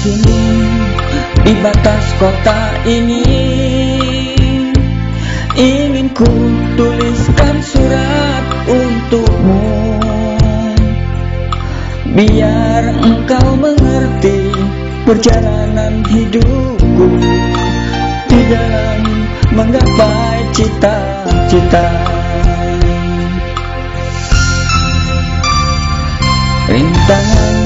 Sini di batas kota ini. Ingin ku tuliskan surat untukmu. Biar engkau mengerti perjalanan hidupku. Di dalam menggapai cita-cita. Rintangan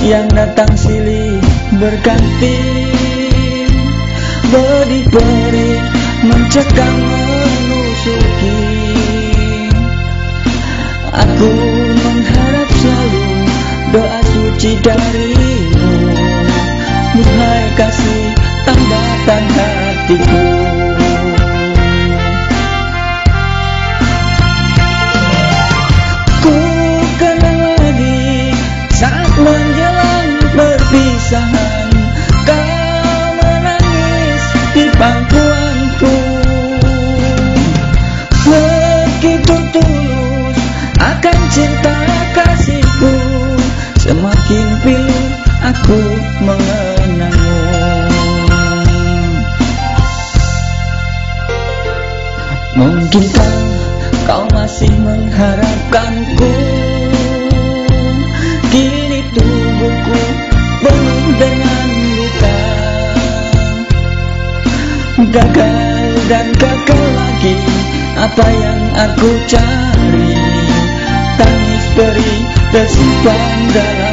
yang datang silih berganti beri-beri mencekam menusuki. Aku mengharap selalu doa suci darimu. Duhai kasih tambatan hatiku mengharapkanku. Kini tubuhku penuh dengan luka. Gagal dan gagal lagi Apa yang aku cari? Tangis beri tersimpan dalam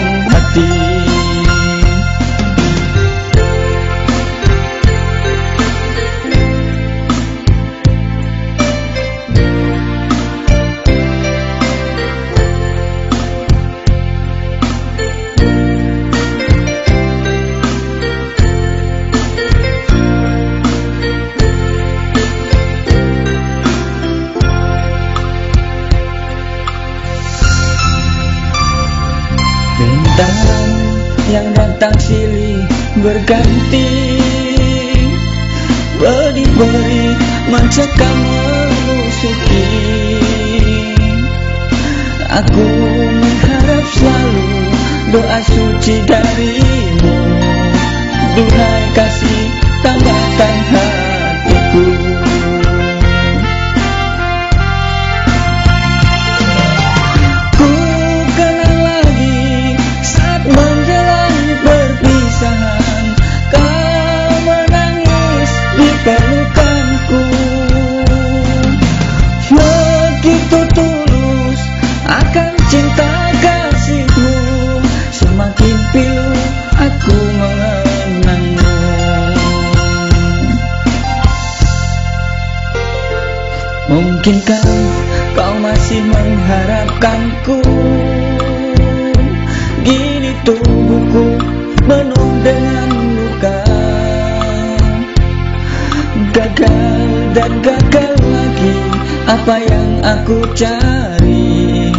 Rintangan yang datang silih berganti. Beri-beri mencekam menusuki Aku mengharap selalu doa suci darimu. Duhai kasih tambahkan hatiku Mungkinkah kau masih mengharapkanku? Gini tubuhku penuh dengan luka. Gagal dan gagal lagi Apa yang aku cari.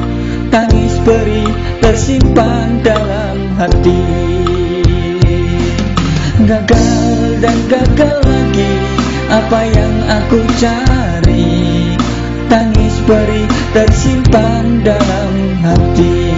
Tangis beri tersimpan dalam hati. Gagal dan gagal lagi Apa yang aku cari Tangis perih tersimpan dalam hati.